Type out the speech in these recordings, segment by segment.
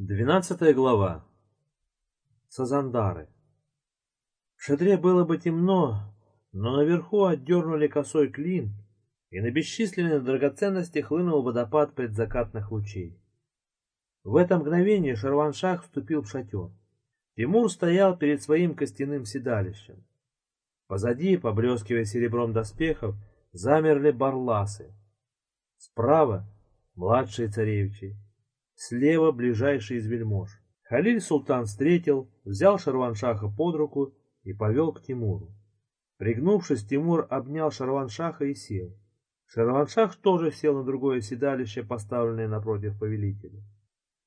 Двенадцатая глава. Сазандары. В шатре было бы темно, но наверху отдернули косой клин, и на бесчисленные драгоценности хлынул водопад предзакатных лучей. В это мгновение Шарваншах вступил в шатер. Тимур стоял перед своим костяным седалищем. Позади, поблескивая серебром доспехов, замерли барласы. Справа — младшие царевичи, слева ближайший из вельмож. Халиль Султан встретил, взял Шарваншаха под руку и повел к Тимуру. Пригнувшись, Тимур обнял Шарваншаха и сел. Шарваншах тоже сел на другое седалище, поставленное напротив повелителя.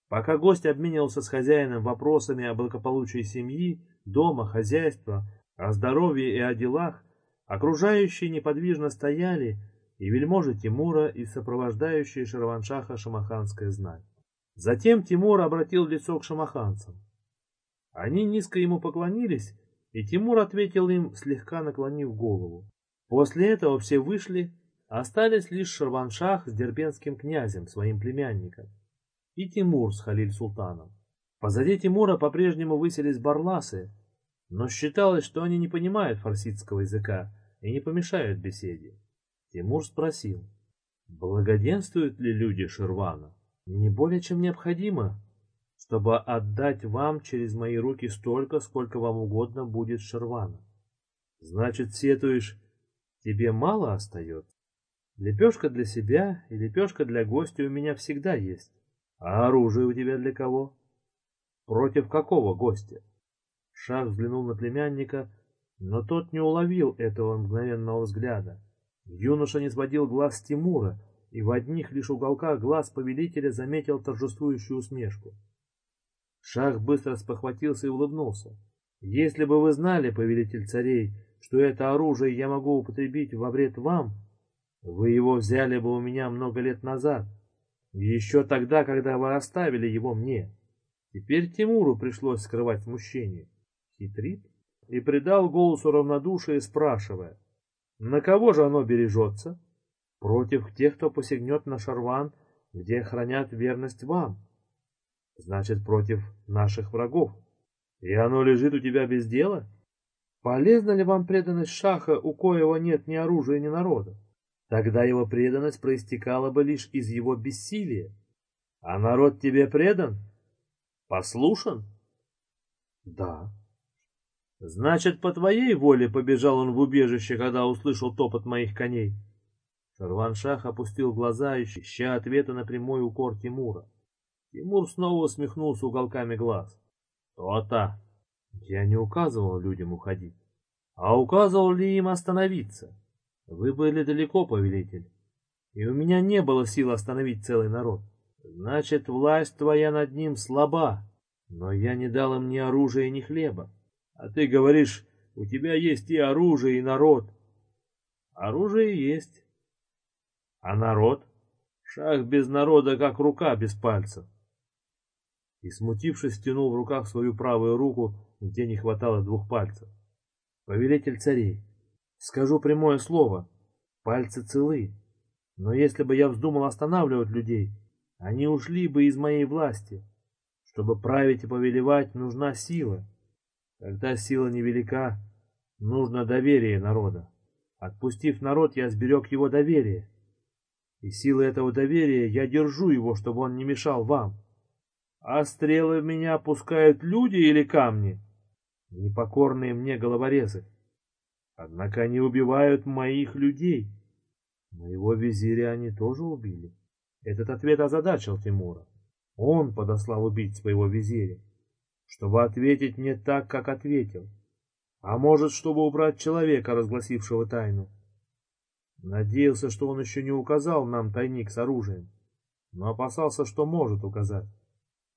Пока гость обменивался с хозяином вопросами о благополучии семьи, дома, хозяйства, о здоровье и о делах, окружающие неподвижно стояли и вельможи Тимура, и сопровождающие Шарваншаха шамаханская знать. Затем Тимур обратил лицо к шамаханцам. Они низко ему поклонились, и Тимур ответил им, слегка наклонив голову. После этого все вышли, остались лишь Шарваншах с дербенским князем, своим племянником, и Тимур с Халиль-Султаном. Позади Тимура по-прежнему выселись барласы, но считалось, что они не понимают фарсидского языка и не помешают беседе. Тимур спросил, благоденствуют ли люди Ширвана? Не более чем необходимо, чтобы отдать вам через мои руки столько, сколько вам угодно будет Шервана. Значит, сетуешь, тебе мало остается? Лепешка для себя и лепешка для гостя у меня всегда есть. А оружие у тебя для кого? Против какого гостя? Шах взглянул на племянника, но тот не уловил этого мгновенного взгляда. Юноша не сводил глаз Тимура, и в одних лишь уголках глаз повелителя заметил торжествующую усмешку. Шах быстро спохватился и улыбнулся. «Если бы вы знали, повелитель царей, что это оружие я могу употребить во вред вам, вы его взяли бы у меня много лет назад, еще тогда, когда вы оставили его мне. Теперь Тимуру пришлось скрывать смущение. Хитрит и придал голосу равнодушие, спрашивая, на кого же оно бережется?» Против тех, кто посягнет на Шарван, где хранят верность вам. Значит, против наших врагов. И оно лежит у тебя без дела? Полезна ли вам преданность Шаха, у коего нет ни оружия, ни народа? Тогда его преданность проистекала бы лишь из его бессилия. А народ тебе предан? Послушан? Да. Значит, по твоей воле побежал он в убежище, когда услышал топот моих коней. Шарваншах опустил глаза, ища ответа на прямой укор Тимура. Тимур снова усмехнулся уголками глаз. То-то. Я не указывал людям уходить. А указывал ли им остановиться? Вы были далеко, повелитель. И у меня не было сил остановить целый народ. Значит, власть твоя над ним слаба. Но я не дал им ни оружия, ни хлеба. А ты говоришь, у тебя есть и оружие, и народ. Оружие есть, а народ? Шах без народа, как рука без пальцев. И, смутившись, стянул в руках свою правую руку, где не хватало двух пальцев. Повелитель царей, скажу прямое слово, пальцы целы, но если бы я вздумал останавливать людей, они ушли бы из моей власти. Чтобы править и повелевать, нужна сила. Когда сила невелика, нужно доверие народа. Отпустив народ, я сберег его доверие. И силой этого доверия я держу его, чтобы он не мешал вам. А стрелы в меня пускают люди или камни? Непокорные мне головорезы. Однако они убивают моих людей. Моего визиря они тоже убили. Этот ответ озадачил Тимура. Он подослал убить своего визиря, чтобы ответить не так, как ответил. А может, чтобы убрать человека, разгласившего тайну. Надеялся, что он еще не указал нам тайник с оружием, но опасался, что может указать.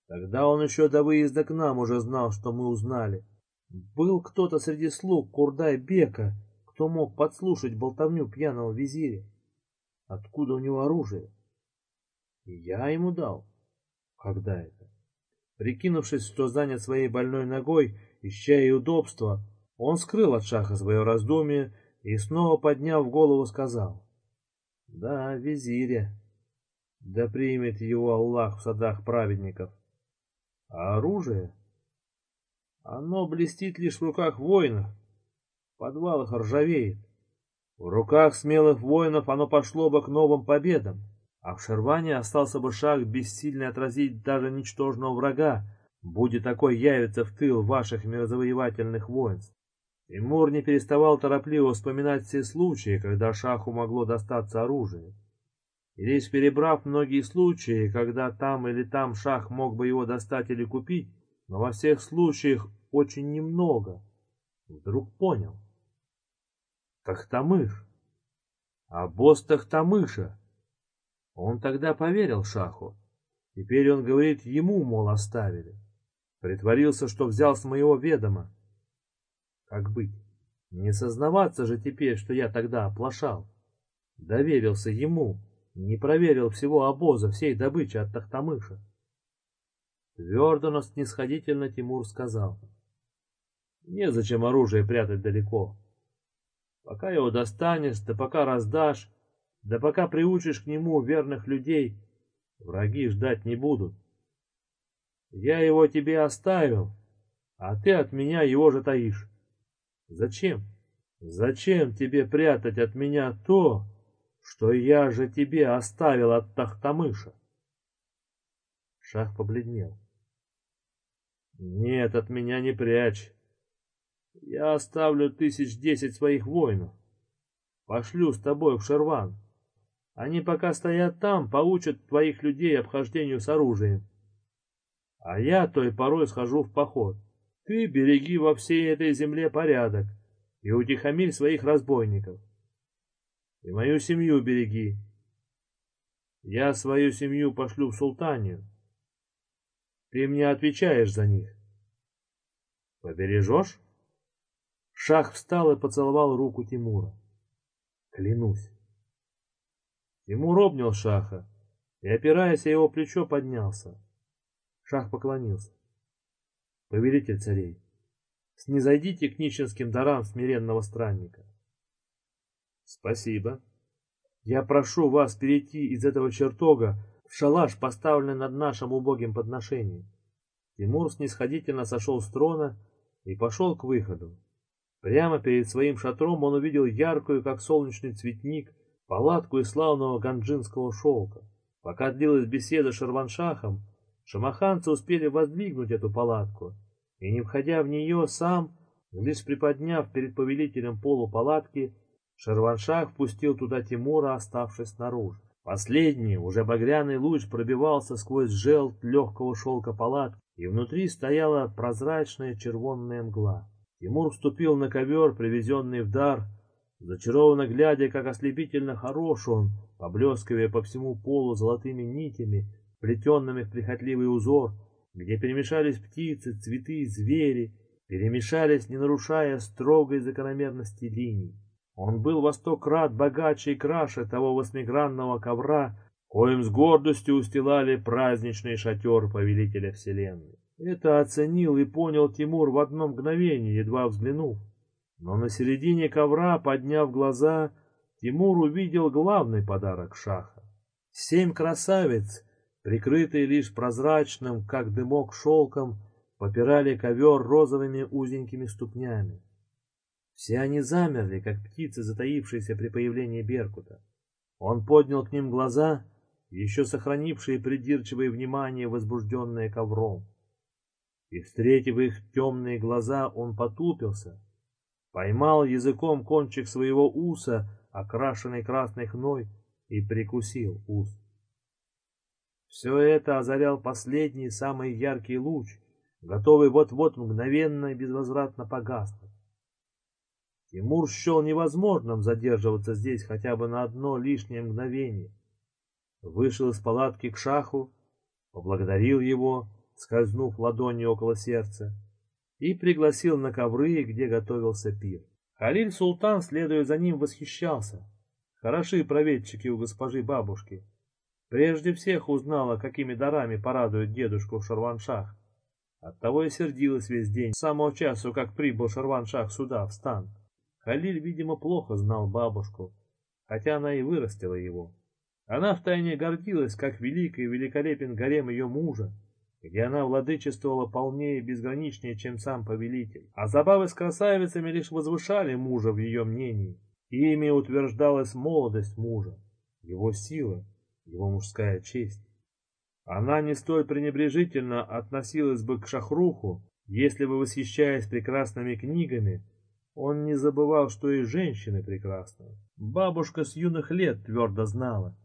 Тогда он еще до выезда к нам уже знал, что мы узнали. Был кто-то среди слуг Курдай-бека, кто мог подслушать болтовню пьяного визиря. Откуда у него оружие? Я ему дал. Когда это? Прикинувшись, что занят своей больной ногой, ища ей удобства, он скрыл от шаха свое раздумие и снова, подняв голову, сказал, «Да, визиря, да примет его Аллах в садах праведников». А оружие? Оно блестит лишь в руках воинов, в подвалах ржавеет. В руках смелых воинов оно пошло бы к новым победам, а в Шерване остался бы шаг бессильный отразить даже ничтожного врага, будет такой явиться в тыл ваших мирозавоевательных воинств. Тимур не переставал торопливо вспоминать все случаи, когда шаху могло достаться оружие. И лишь перебрав многие случаи, когда там или там шах мог бы его достать или купить, но во всех случаях очень немного, вдруг понял. Тахтамыш. А босс Тахтамыша. Он тогда поверил шаху. Теперь он говорит, ему, мол, оставили. Притворился, что взял с моего ведома. Как быть? Не сознаваться же теперь, что я тогда оплошал. Доверился ему, не проверил всего обоза, всей добычи от Тахтамыша. Твердо, но снисходительно Тимур сказал. Незачем оружие прятать далеко. Пока его достанешь, да пока раздашь, да пока приучишь к нему верных людей, враги ждать не будут. Я его тебе оставил, а ты от меня его же таишь. Зачем? Зачем тебе прятать от меня то, что я же тебе оставил от Тахтамыша? Шах побледнел. Нет, от меня не прячь. Я оставлю тысяч десять своих воинов. Пошлю с тобой в Шерван. Они пока стоят там, поучат твоих людей обхождению с оружием. А я той порой схожу в поход. Ты береги во всей этой земле порядок и утихомирь своих разбойников. И мою семью береги. Я свою семью пошлю в султанию. Ты мне отвечаешь за них. Побережешь? Шах встал и поцеловал руку Тимура. Клянусь. Тимур обнял Шаха и, опираясь о его плечо, поднялся. Шах поклонился. Повелитель царей, снизойдите к нищенским дарам смиренного странника. Спасибо. Я прошу вас перейти из этого чертога в шалаш, поставленный над нашим убогим подношением. Тимур снисходительно сошел с трона и пошел к выходу. Прямо перед своим шатром он увидел яркую, как солнечный цветник, палатку из славного ганджинского шелка. Пока длилась беседа с Шарваншахом, шамаханцы успели воздвигнуть эту палатку, и, не входя в нее сам, лишь приподняв перед повелителем полу палатки, Шарваншах впустил туда Тимура, оставшись снаружи. Последний, уже багряный луч пробивался сквозь желт легкого шелка палатки, и внутри стояла прозрачная червонная мгла. Тимур вступил на ковер, привезенный в дар, зачарованно глядя, как ослепительно хорош он, поблескивая по всему полу золотыми нитями, плетенными в прихотливый узор, где перемешались птицы, цветы, звери, перемешались, не нарушая строгой закономерности линий. Он был во сто крат богаче и краше того восьмигранного ковра, коим с гордостью устилали праздничный шатер повелителя вселенной. Это оценил и понял Тимур в одно мгновение, едва взглянув. Но на середине ковра, подняв глаза, Тимур увидел главный подарок шаха. Семь красавиц, прикрытые лишь прозрачным, как дымок шелком, попирали ковер розовыми узенькими ступнями. Все они замерли, как птицы, затаившиеся при появлении Беркута. Он поднял к ним глаза, еще сохранившие придирчивое внимание, возбужденное ковром и, встретив их темные глаза, он потупился, поймал языком кончик своего уса, окрашенный красной хной, и прикусил ус. Все это озарял последний, самый яркий луч, готовый вот-вот мгновенно и безвозвратно погаснуть. Тимур счел невозможным задерживаться здесь хотя бы на одно лишнее мгновение. Вышел из палатки к шаху, поблагодарил его, скользнув ладонью около сердца, и пригласил на ковры, где готовился пир. Халиль Султан, следуя за ним, восхищался. Хороши проведчики у госпожи бабушки. Прежде всех узнала, какими дарами порадует дедушку Шарваншах. Оттого и сердилась весь день, с самого часу, как прибыл Шарваншах сюда, в стан. Халиль, видимо, плохо знал бабушку, хотя она и вырастила его. Она втайне гордилась, как велик и великолепен гарем ее мужа, где она владычествовала полнее и безграничнее, чем сам повелитель. А забавы с красавицами лишь возвышали мужа в ее мнении. Ими утверждалась молодость мужа, его сила, его мужская честь. Она не столь пренебрежительно относилась бы к Шахруху, если бы, восхищаясь прекрасными книгами, он не забывал, что и женщины прекрасны. Бабушка с юных лет твердо знала,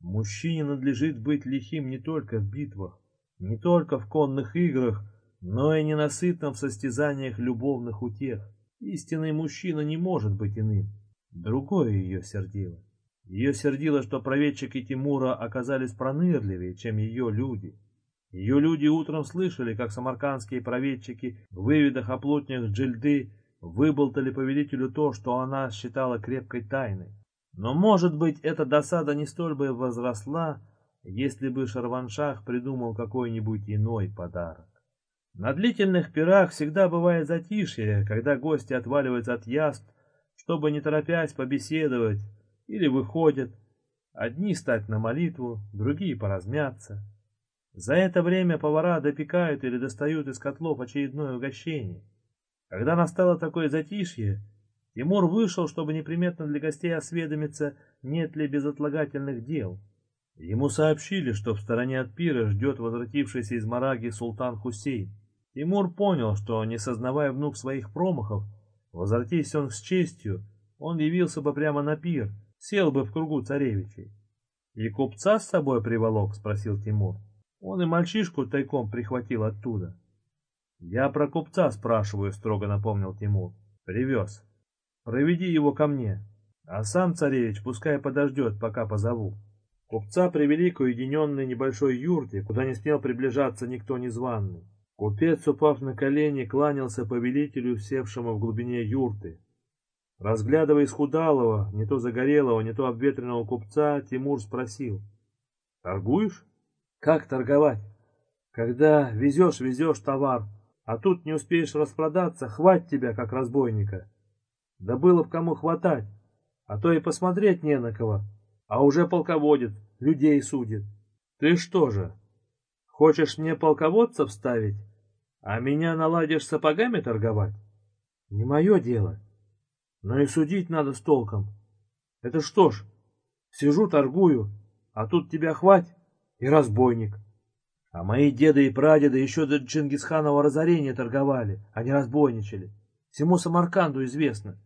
мужчине надлежит быть лихим не только в битвах, не только в конных играх, но и ненасытным в состязаниях любовных утех. Истинный мужчина не может быть иным. Другое ее сердило. Ее сердило, что проведчики Тимура оказались пронырливее, чем ее люди. Ее люди утром слышали, как самаркандские проведчики, выведах о плотнях Джильды, выболтали повелителю то, что она считала крепкой тайной. Но, может быть, эта досада не столь бы возросла, если бы Шарваншах придумал какой-нибудь иной подарок. На длительных пирах всегда бывает затишье, когда гости отваливаются от яств, чтобы, не торопясь, побеседовать, или выходят, одни стать на молитву, другие поразмяться. За это время повара допекают или достают из котлов очередное угощение. Когда настало такое затишье, Тимур вышел, чтобы неприметно для гостей осведомиться, нет ли безотлагательных дел. Ему сообщили, что в стороне от пира ждет возвратившийся из Мараги султан Хусейн. Тимур понял, что, не сознавая внук своих промахов, возвратись он с честью, он явился бы прямо на пир, сел бы в кругу царевичей. «И купца с собой приволок?» — спросил Тимур. Он и мальчишку тайком прихватил оттуда. «Я про купца спрашиваю», — строго напомнил Тимур. «Привез. Проведи его ко мне, а сам царевич пускай подождет, пока позову». Купца привели к уединенной небольшой юрте, куда не смел приближаться никто незваный. Купец, упав на колени, кланялся повелителю, севшему в глубине юрты. Разглядывая исхудалого, не то загорелого, не то обветренного купца, Тимур спросил. «Торгуешь?» «Как торговать? Когда везешь-везешь товар, а тут не успеешь распродаться, хвать тебя, как разбойника. Да было б кому хватать, а то и посмотреть не на кого, а уже полководец, людей судит. Ты что же, хочешь мне полководца вставить, а меня наладишь сапогами торговать? Не мое дело. Но и судить надо с толком. Это что ж, сижу, торгую, а тут тебя хвать и разбойник. А мои деды и прадеды еще до Чингисханова разорения торговали, а не разбойничали. Всему Самарканду известно.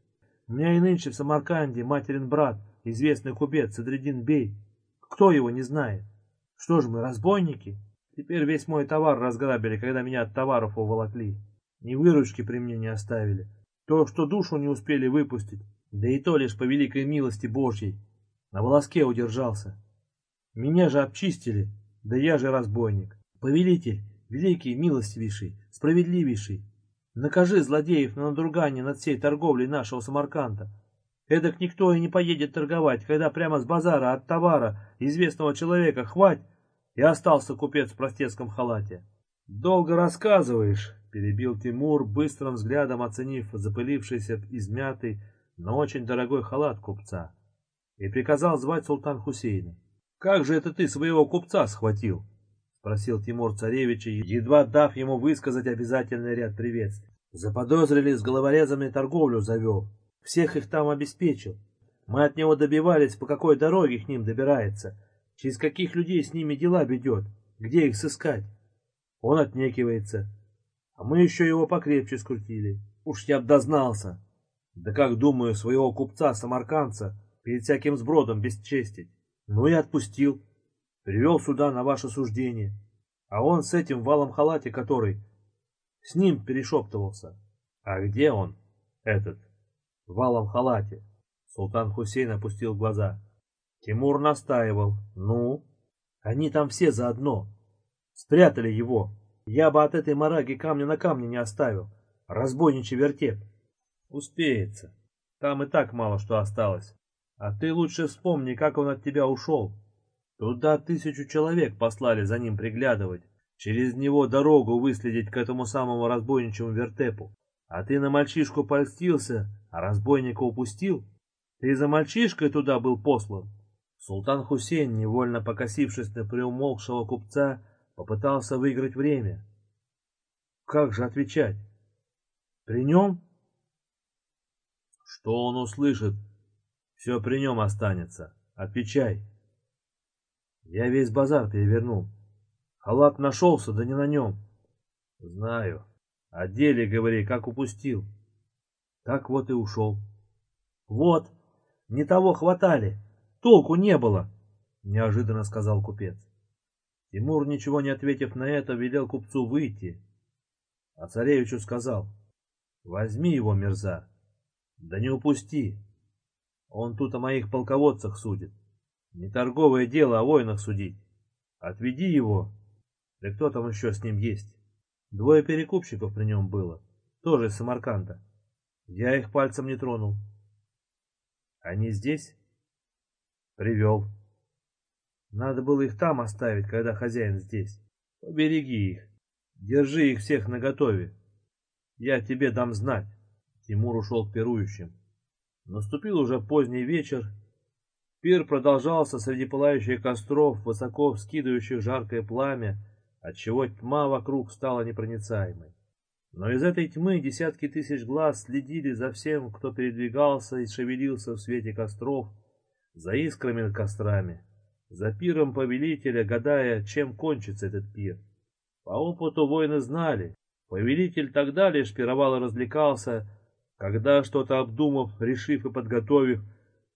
У меня и нынче в Самарканде материн брат, известный купец Садридин Бей. Кто его не знает? Что ж мы, разбойники? Теперь весь мой товар разграбили, когда меня от товаров уволокли. Ни выручки при мне не оставили. То, что душу не успели выпустить, да и то лишь по великой милости Божьей. На волоске удержался. Меня же обчистили, да я же разбойник. Повелитель, великий, милостивейший, справедливейший, накажи злодеев на надругание над всей торговлей нашего Самарканда. Эдак никто и не поедет торговать, когда прямо с базара от товара известного человека хвать, и остался купец в простецком халате. «Долго рассказываешь», — перебил Тимур, быстрым взглядом оценив запылившийся, измятый, но очень дорогой халат купца, и приказал звать султан Хусейна. «Как же это ты своего купца схватил?» — спросил Тимур царевича, едва дав ему высказать обязательный ряд приветствий. «Заподозрили, с головорезами торговлю завел, всех их там обеспечил. Мы от него добивались, по какой дороге к ним добирается, через каких людей с ними дела ведет, где их сыскать. Он отнекивается, а мы еще его покрепче скрутили. Уж я б дознался. Да как, думаю, своего купца-самарканца перед всяким сбродом бесчестить. Ну и отпустил. Привел сюда на ваше суждение. А он с этим валом халате, который... С ним перешептывался. А где он, этот, валом халате? Султан Хусейн опустил глаза. Тимур настаивал. Ну? Они там все заодно. Спрятали его. Я бы от этой мараги камня на камне не оставил. Разбойничий вертеп. Успеется. Там и так мало что осталось. А ты лучше вспомни, как он от тебя ушел. Туда тысячу человек послали за ним приглядывать, через него дорогу выследить к этому самому разбойничьему вертепу. А ты на мальчишку польстился, а разбойника упустил? Ты за мальчишкой туда был послан? Султан Хусейн, невольно покосившись на приумолкшего купца, Попытался выиграть время. Как же отвечать? При нем? Что он услышит? Все при нем останется. Отвечай. Я весь базар перевернул. Халат нашелся, да не на нем. Знаю. О деле говори, как упустил. Так вот и ушел. Вот, не того хватали. Толку не было, неожиданно сказал купец. Тимур, ничего не ответив на это, велел купцу выйти. А царевичу сказал, возьми его, мерза, да не упусти. Он тут о моих полководцах судит. Не торговое дело о воинах судить. Отведи его. Да кто там еще с ним есть? Двое перекупщиков при нем было, тоже из Самарканда. Я их пальцем не тронул. Они здесь? Привел. Надо было их там оставить, когда хозяин здесь. Побереги их. Держи их всех наготове. Я тебе дам знать. Тимур ушел к пирующим. Наступил уже поздний вечер. Пир продолжался среди пылающих костров, высоко вскидывающих жаркое пламя, отчего тьма вокруг стала непроницаемой. Но из этой тьмы десятки тысяч глаз следили за всем, кто передвигался и шевелился в свете костров, за искрами над кострами, за пиром повелителя, гадая, чем кончится этот пир. По опыту воины знали, повелитель тогда лишь пировал и развлекался, когда, что-то обдумав, решив и подготовив,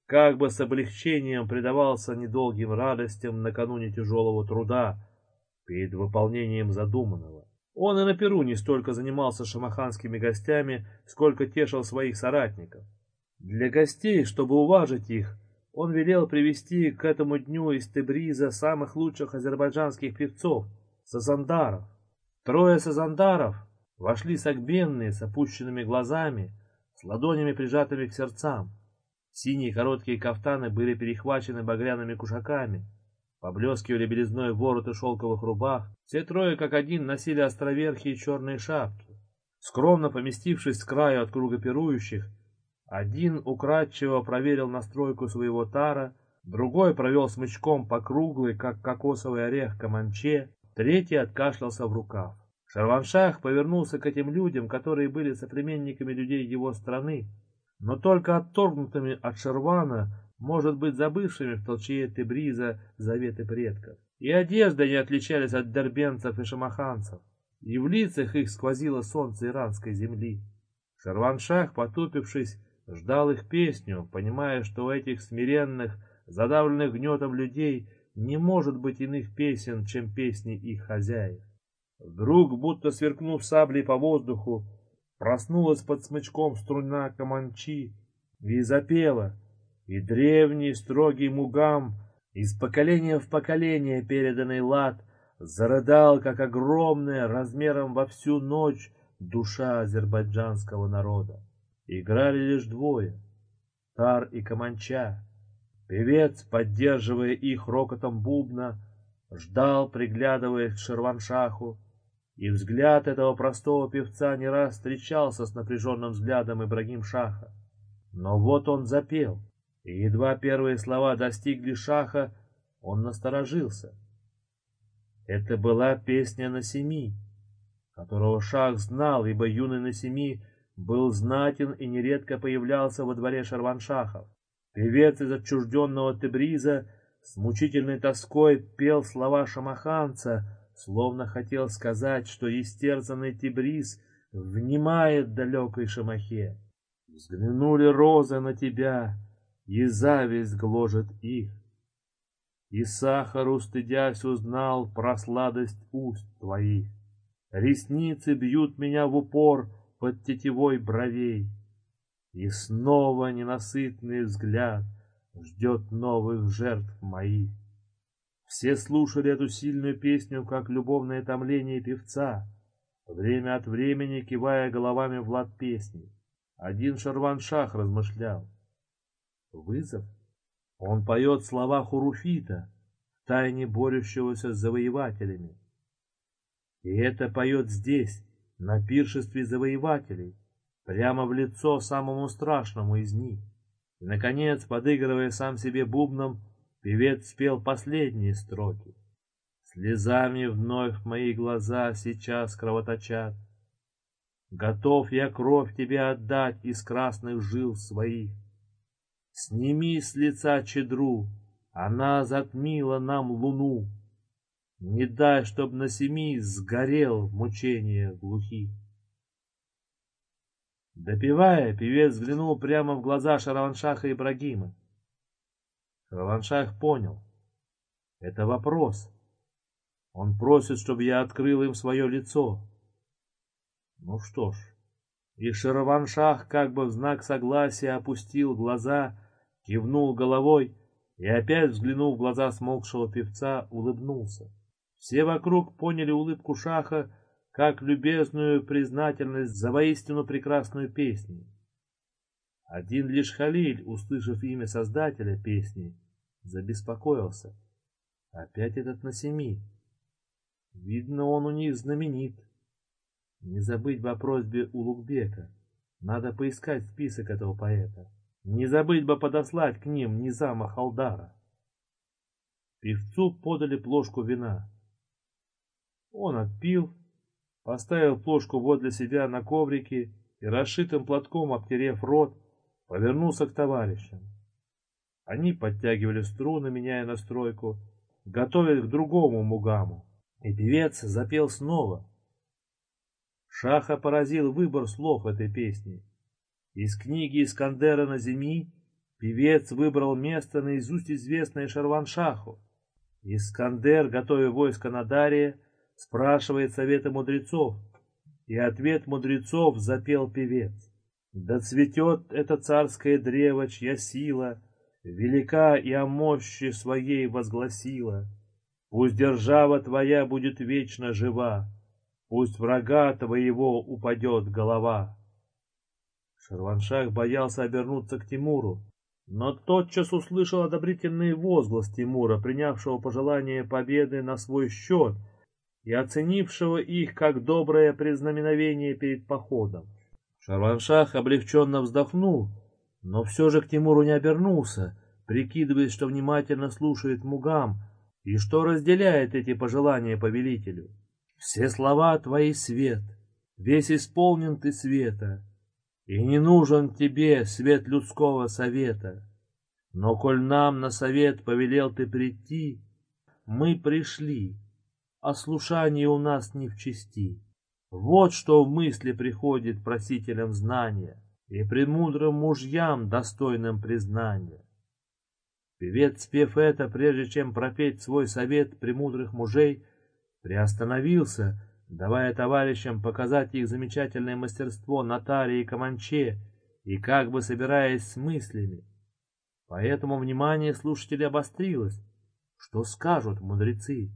как бы с облегчением предавался недолгим радостям накануне тяжелого труда перед выполнением задуманного. Он и на Перу не столько занимался шамаханскими гостями, сколько тешил своих соратников. Для гостей, чтобы уважить их, он велел привести к этому дню из Тебриза самых лучших азербайджанских певцов, сазандаров. Трое сазандаров вошли сагбенные с опущенными глазами, с ладонями прижатыми к сердцам. Синие короткие кафтаны были перехвачены багряными кушаками, поблескивали белизной вороты шелковых рубах. Все трое как один носили островерхие черные шапки. Скромно поместившись с краю от круга пирующих, один украдчиво проверил настройку своего тара, другой провел смычком по круглой, как кокосовый орех, каманче, третий откашлялся в рукав. Шарваншах повернулся к этим людям, которые были соплеменниками людей его страны, но только отторгнутыми от Шервана, может быть, забывшими в толчее Тебриза заветы предков. И одежда не отличались от дербенцев и шамаханцев, и в лицах их сквозило солнце иранской земли. Шарваншах, потупившись, ждал их песню, понимая, что у этих смиренных, задавленных гнетом людей не может быть иных песен, чем песни их хозяев. Вдруг, будто сверкнув саблей по воздуху, проснулась под смычком струна каманчи и запела, и древний строгий мугам, из поколения в поколение переданный лад, зарыдал, как огромная, размером во всю ночь, душа азербайджанского народа. Играли лишь двое — Тар и Каманча. Певец, поддерживая их рокотом бубна, ждал, приглядываясь к Шерваншаху, и взгляд этого простого певца не раз встречался с напряженным взглядом Ибрагим Шаха. Но вот он запел, и едва первые слова достигли Шаха, он насторожился. Это была песня на семи, которого Шах знал, ибо юный на семи был знатен и нередко появлялся во дворе Шарваншахов. Певец из отчужденного Тебриза с мучительной тоской пел слова шамаханца, словно хотел сказать, что истерзанный Тибриз внимает далекой шамахе. Взглянули розы на тебя, и зависть гложет их. И сахару, стыдясь, узнал про сладость уст твоих. Ресницы бьют меня в упор под тетивой бровей, И снова ненасытный взгляд ждет новых жертв моих. Все слушали эту сильную песню, как любовное томление певца, время от времени кивая головами в лад песни. Один Шарваншах размышлял. Вызов? Он поет слова Хуруфита, тайне борющегося с завоевателями. И это поет здесь, на пиршестве завоевателей, прямо в лицо самому страшному из них. И, наконец, подыгрывая сам себе бубном, Певец спел последние строки. Слезами вновь мои глаза сейчас кровоточат. Готов я кровь тебе отдать из красных жил своих. Сними с лица чедру, она затмила нам луну. Не дай, чтоб на семи сгорел в мучения глухих. Допивая, певец взглянул прямо в глаза Шараваншаха Ибрагима. Шараваншах понял. Это вопрос. Он просит, чтобы я открыл им свое лицо. Ну что ж, и Шараваншах как бы в знак согласия опустил глаза, кивнул головой и опять, взглянув в глаза смолкшего певца, улыбнулся. Все вокруг поняли улыбку Шаха как любезную признательность за воистину прекрасную песню. Один лишь Халиль, услышав имя создателя песни, забеспокоился. Опять этот Насеми. Видно, он у них знаменит. Не забыть бы о просьбе Улугбека. Надо поискать список этого поэта. Не забыть бы подослать к ним Низама Халдара. Певцу подали плошку вина. Он отпил, поставил плошку возле себя на коврике и, расшитым платком обтерев рот, повернулся к товарищам. Они подтягивали струны, меняя настройку, готовясь к другому мугаму. И певец запел снова. Шаха поразил выбор слов этой песни. Из книги Искандера на земи певец выбрал место наизусть известное Шарваншаху. Искандер, готовя войско на Дарье, спрашивает совета мудрецов, и ответ мудрецов запел певец. Да цветет это царское древо, чья сила велика и о мощи своей возгласила. Пусть держава твоя будет вечно жива, пусть врага твоего упадет голова. Шарваншах боялся обернуться к Тимуру, но тотчас услышал одобрительный возглас Тимура, принявшего пожелание победы на свой счет и оценившего их как доброе признаменовение перед походом. Шарваншах облегченно вздохнул, но все же к Тимуру не обернулся, прикидываясь, что внимательно слушает Мугам и что разделяет эти пожелания повелителю. Все слова твои свет, весь исполнен ты света, и не нужен тебе свет людского совета. Но коль нам на совет повелел ты прийти, мы пришли, а слушание у нас не в чести. Вот что в мысли приходит просителям знания и премудрым мужьям достойным признания. Певец, спев это, прежде чем пропеть свой совет премудрых мужей, приостановился, давая товарищам показать их замечательное мастерство на таре и каманче, и как бы собираясь с мыслями. Поэтому внимание слушателей обострилось. Что скажут мудрецы?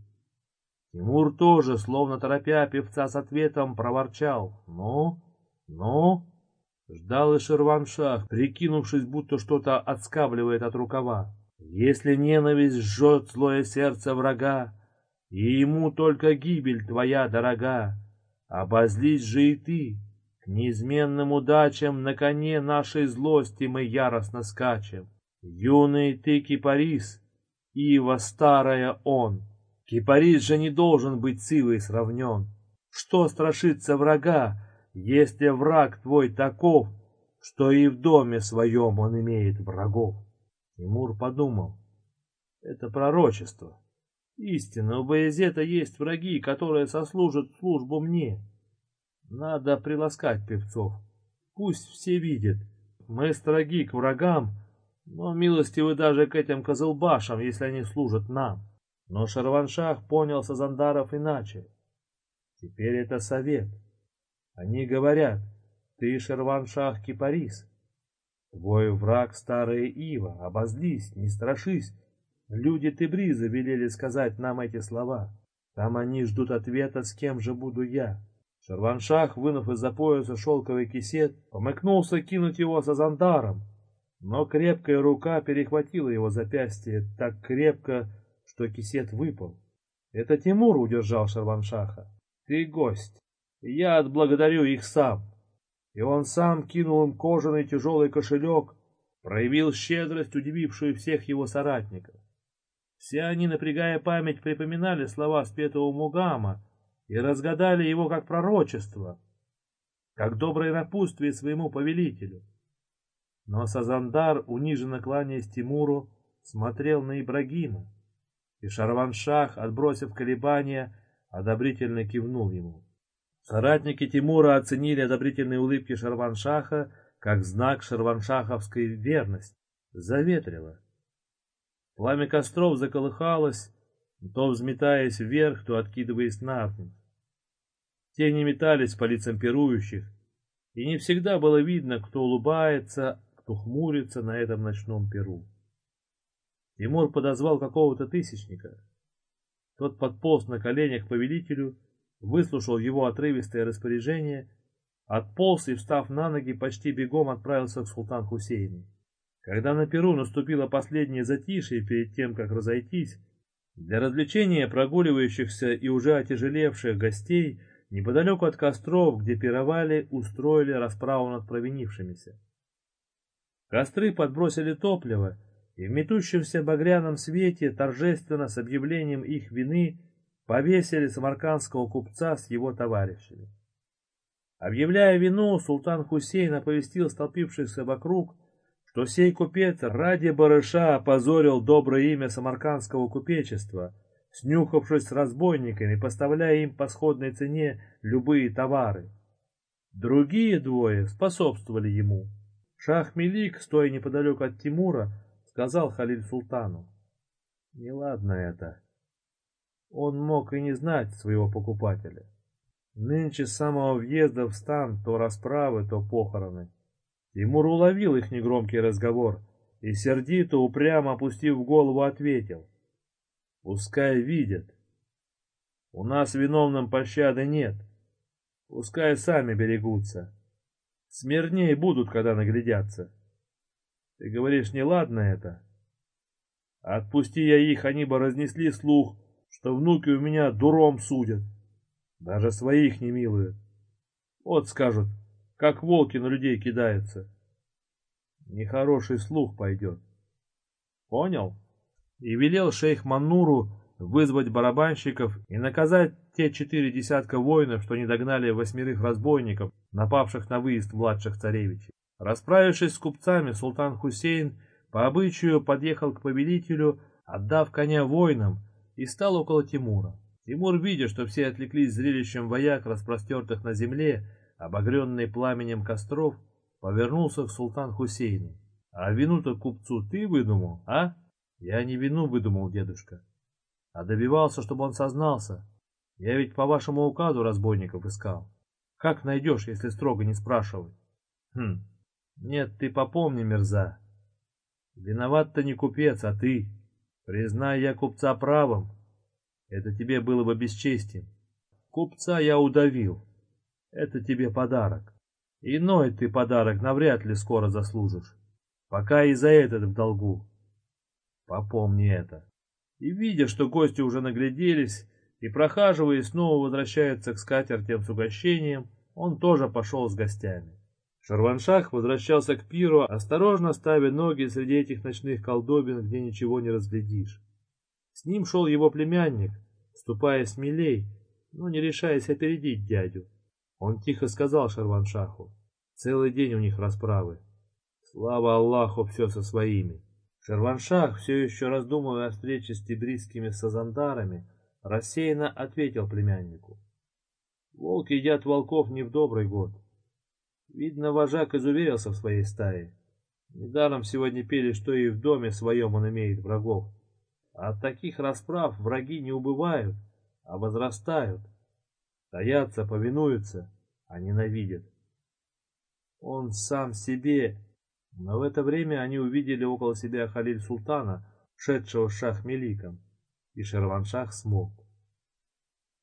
Тимур тоже, словно торопя певца с ответом, проворчал. «Ну? Ну?» Ждал и Шерваншах, прикинувшись, будто что-то отскабливает от рукава. «Если ненависть жжет злое сердце врага, и ему только гибель твоя дорога, обозлись же и ты, к неизменным удачам на коне нашей злости мы яростно скачем. Юный ты кипарис, ива старая он». Кипарис же не должен быть силой сравнен. Что страшится врага, если враг твой таков, что и в доме своем он имеет врагов? Тимур подумал, это пророчество. Истинно, у Баязета есть враги, которые сослужат службу мне. Надо приласкать певцов. Пусть все видят. Мы строги к врагам, но милостивы даже к этим козылбашам, если они служат нам. Но Шарваншах понял Сазандаров иначе. Теперь это совет. Они говорят, ты Шарваншах Кипарис. Твой враг старая Ива, обозлись, не страшись. Люди Тебриза велели сказать нам эти слова. Там они ждут ответа, с кем же буду я. Шарваншах, вынув из-за пояса шелковый кисет, помыкнулся кинуть его Сазандаром, но крепкая рука перехватила его запястье так крепко, что кисет выпал. Это Тимур удержал Шарваншаха. Ты гость. Я отблагодарю их сам. И он сам кинул им кожаный тяжелый кошелек, проявил щедрость, удивившую всех его соратников. Все они, напрягая память, припоминали слова спетого Мугама и разгадали его как пророчество, как доброе напутствие своему повелителю. Но Сазандар, униженно кланяясь Тимуру, смотрел на Ибрагима, и Шарваншах, отбросив колебания, одобрительно кивнул ему. Соратники Тимура оценили одобрительные улыбки Шарваншаха как знак шарваншаховской верности. Заветрило. Пламя костров заколыхалось, то взметаясь вверх, то откидываясь навзничь. Тени метались по лицам пирующих, и не всегда было видно, кто улыбается, кто хмурится на этом ночном перу. Тимур подозвал какого-то тысячника. Тот подполз на коленях к повелителю, выслушал его отрывистое распоряжение, отполз и, встав на ноги, почти бегом отправился к султан Хусейну. Когда на Перу наступило последнее затишье перед тем, как разойтись, для развлечения прогуливающихся и уже отяжелевших гостей неподалеку от костров, где пировали, устроили расправу над провинившимися. Костры подбросили топливо, и в метущемся багряном свете торжественно с объявлением их вины повесили самаркандского купца с его товарищами. Объявляя вину, султан Хусейн оповестил столпившихся вокруг, что сей купец ради барыша опозорил доброе имя самаркандского купечества, снюхавшись с разбойниками, поставляя им по сходной цене любые товары. Другие двое способствовали ему. Шах Мелик, стоя неподалеку от Тимура, сказал Халиль Султану. Неладно это. Он мог и не знать своего покупателя. Нынче с самого въезда в стан то расправы, то похороны. Тимур уловил их негромкий разговор и, сердито, упрямо опустив голову, ответил. Пускай видят. У нас виновным пощады нет. Пускай сами берегутся. Смирнее будут, когда наглядятся. Ты говоришь, неладно это? Отпусти я их, они бы разнесли слух, что внуки у меня дуром судят. Даже своих не милуют. Вот скажут, как волки на людей кидаются. Нехороший слух пойдет. Понял? И велел шейх Мануру вызвать барабанщиков и наказать те четыре десятка воинов, что не догнали восьмерых разбойников, напавших на выезд младших царевичей. Расправившись с купцами, султан Хусейн по обычаю подъехал к повелителю, отдав коня воинам, и стал около Тимура. Тимур, видя, что все отвлеклись зрелищем вояк, распростертых на земле, обогренный пламенем костров, повернулся к султан Хусейну. «А вину-то купцу ты выдумал, а?» «Я не вину выдумал, дедушка, а добивался, чтобы он сознался. Я ведь по вашему указу разбойников искал. Как найдешь, если строго не спрашивай?» «Хм, нет, ты попомни, мерза. Виноват-то не купец, а ты. Признай я купца правым. Это тебе было бы бесчестием. Купца я удавил. Это тебе подарок. Иной ты подарок навряд ли скоро заслужишь. Пока и за этот в долгу. Попомни это. И видя, что гости уже нагляделись, и прохаживаясь снова возвращаются к скатертям с угощением, он тоже пошел с гостями. Шарваншах возвращался к пиру, осторожно ставя ноги среди этих ночных колдобин, где ничего не разглядишь. С ним шел его племянник, ступая смелей, но не решаясь опередить дядю. Он тихо сказал Шарваншаху, целый день у них расправы. Слава Аллаху, все со своими. Шерваншах, все еще раздумывая о встрече с тибрисскими сазандарами, рассеянно ответил племяннику. Волки едят волков не в добрый год. Видно, вожак изуверился в своей стае. Недаром сегодня пели, что и в доме своем он имеет врагов. А от таких расправ враги не убывают, а возрастают. Таятся, повинуются, а ненавидят. Он сам себе но в это время они увидели около себя Халиль Султана, шедшего с Шах-Меликом, и Шерваншах смог.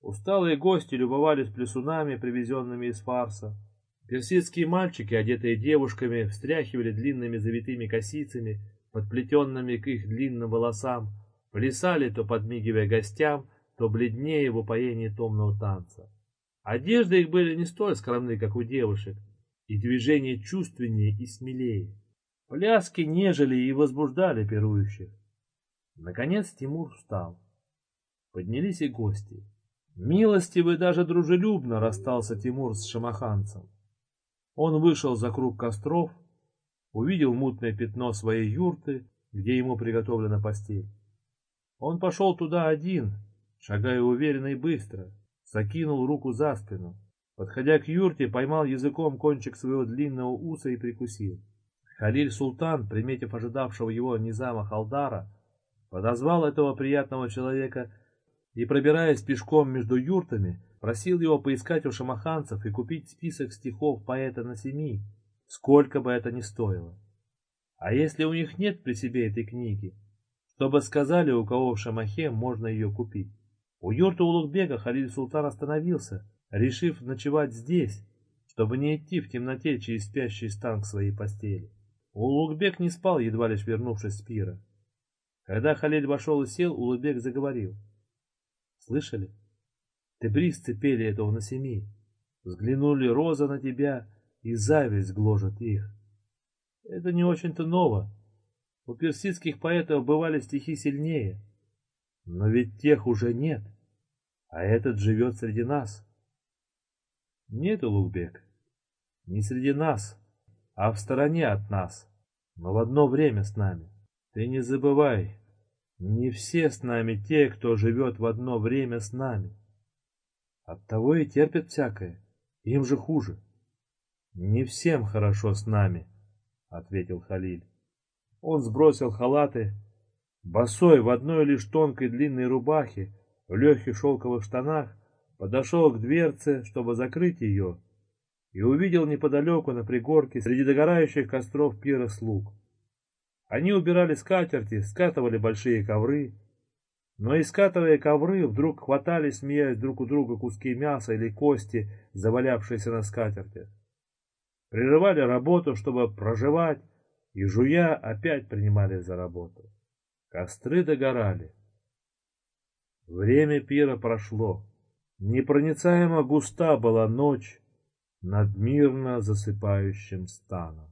Усталые гости любовались плесунами, привезенными из фарса. Персидские мальчики, одетые девушками, встряхивали длинными завитыми косицами, подплетенными к их длинным волосам, плясали, то подмигивая гостям, то бледнее в упоении томного танца. Одежды их были не столь скромны, как у девушек, и движения чувственнее и смелее. Пляски нежели и возбуждали пирующих. Наконец Тимур встал. Поднялись и гости. Милостивый даже дружелюбно расстался Тимур с шамаханцем. Он вышел за круг костров, увидел мутное пятно своей юрты, где ему приготовлена постель. Он пошел туда один, шагая уверенно и быстро, закинул руку за спину. Подходя к юрте, поймал языком кончик своего длинного уса и прикусил. Халиль Султан, приметив ожидавшего его Низама Халдара, подозвал этого приятного человека и, пробираясь пешком между юртами, просил его поискать у шамаханцев и купить список стихов поэта на семи, сколько бы это ни стоило. А если у них нет при себе этой книги, чтобы сказали, у кого в Шамахе можно ее купить. У юрты Улугбека Халиль Султан остановился, решив ночевать здесь, чтобы не идти в темноте через спящий стан к своей постели. Улугбек не спал, едва лишь вернувшись с пира. Когда Халиль вошел и сел, Улугбек заговорил. Слышали? Тебристы пели этого на семи. Взглянули роза на тебя, и зависть гложет их. Это не очень-то ново. У персидских поэтов бывали стихи сильнее. Но ведь тех уже нет, а этот живет среди нас. Нет, Улугбек, не среди нас, а в стороне от нас, но в одно время с нами. Ты не забывай, не все с нами те, кто живет в одно время с нами. Оттого и терпят всякое, им же хуже. Не всем хорошо с нами, ответил Халиль. Он сбросил халаты, босой в одной лишь тонкой длинной рубахе, в легких шелковых штанах, подошел к дверце, чтобы закрыть ее, и увидел неподалеку на пригорке среди догорающих костров пира слуг. Они убирали скатерти, скатывали большие ковры, но и скатывая ковры, вдруг хватали, смеясь друг у друга, куски мяса или кости, завалявшиеся на скатерти. Прерывали работу, чтобы проживать, и, жуя, опять принимались за работу. Костры догорали. Время пира прошло. Непроницаемо густа была ночь над мирно засыпающим станом.